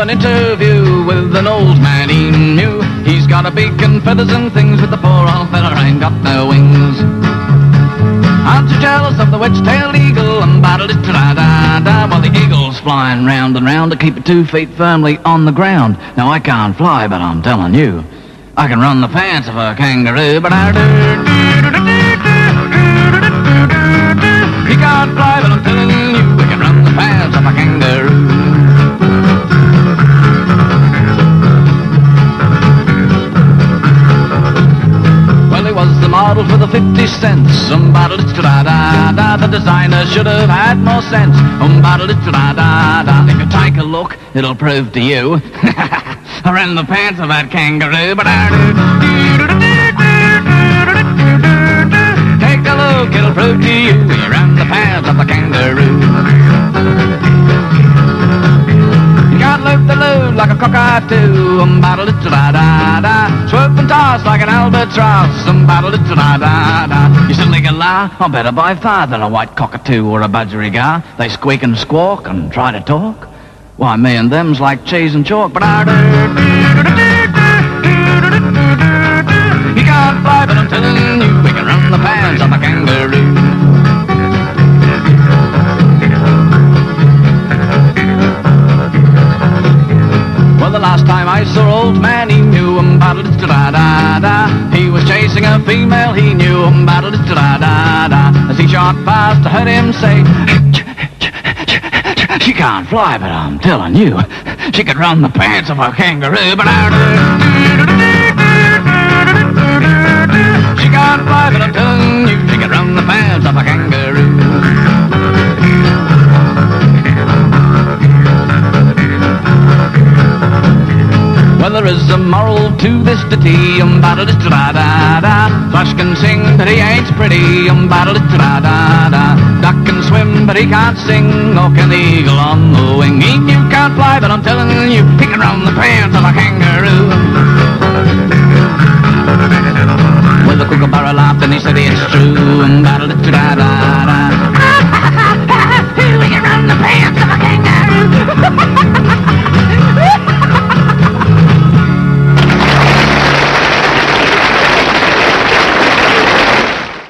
an interview with an old man emu. He's got a beak and feathers and things, but the poor old fella ain't got no wings. Aren't you jealous of the wedge-tailed eagle? And battle it da da da while the eagle's flying round and round to keep it two feet firmly on the ground. Now I can't fly, but I'm telling you, I can run the pants of a kangaroo. But I do. He 50 cents. Um, battle da da da. The designer should have had more sense. Um, battle da da da. If you take a look, it'll prove to you. I ran the pants of that kangaroo, but I Take a look, it'll prove to you. You ran the pants of the kangaroo. You loop the loop like a cockatoo, um, battle it da da da. Swoop and toss like an albatross, um, battle it da da da. You silly lie, I'm better by far than a white cockatoo or a budgerigar. They squeak and squawk and try to talk. Why, me and them's like cheese and chalk, but I You The last time I saw old man, emu him battle da da da. He was chasing a female, emu him battle da da da. As he shot past, I heard him say, She can't fly, but I'm telling you, she could run the pants of a kangaroo. But I She can't fly, but I'm telling you, she can run the pants of a kangaroo. Well, there is a moral to this ditty, um, battle da da da. Flash can sing, but he ain't pretty, um, battle da da da. Duck can swim, but he can't sing, nor can the eagle on the wing. He you can't fly, but I'm telling you, he can run the pants of a kangaroo. Well, the kookaburra laughed and he said it's true, and battle it da da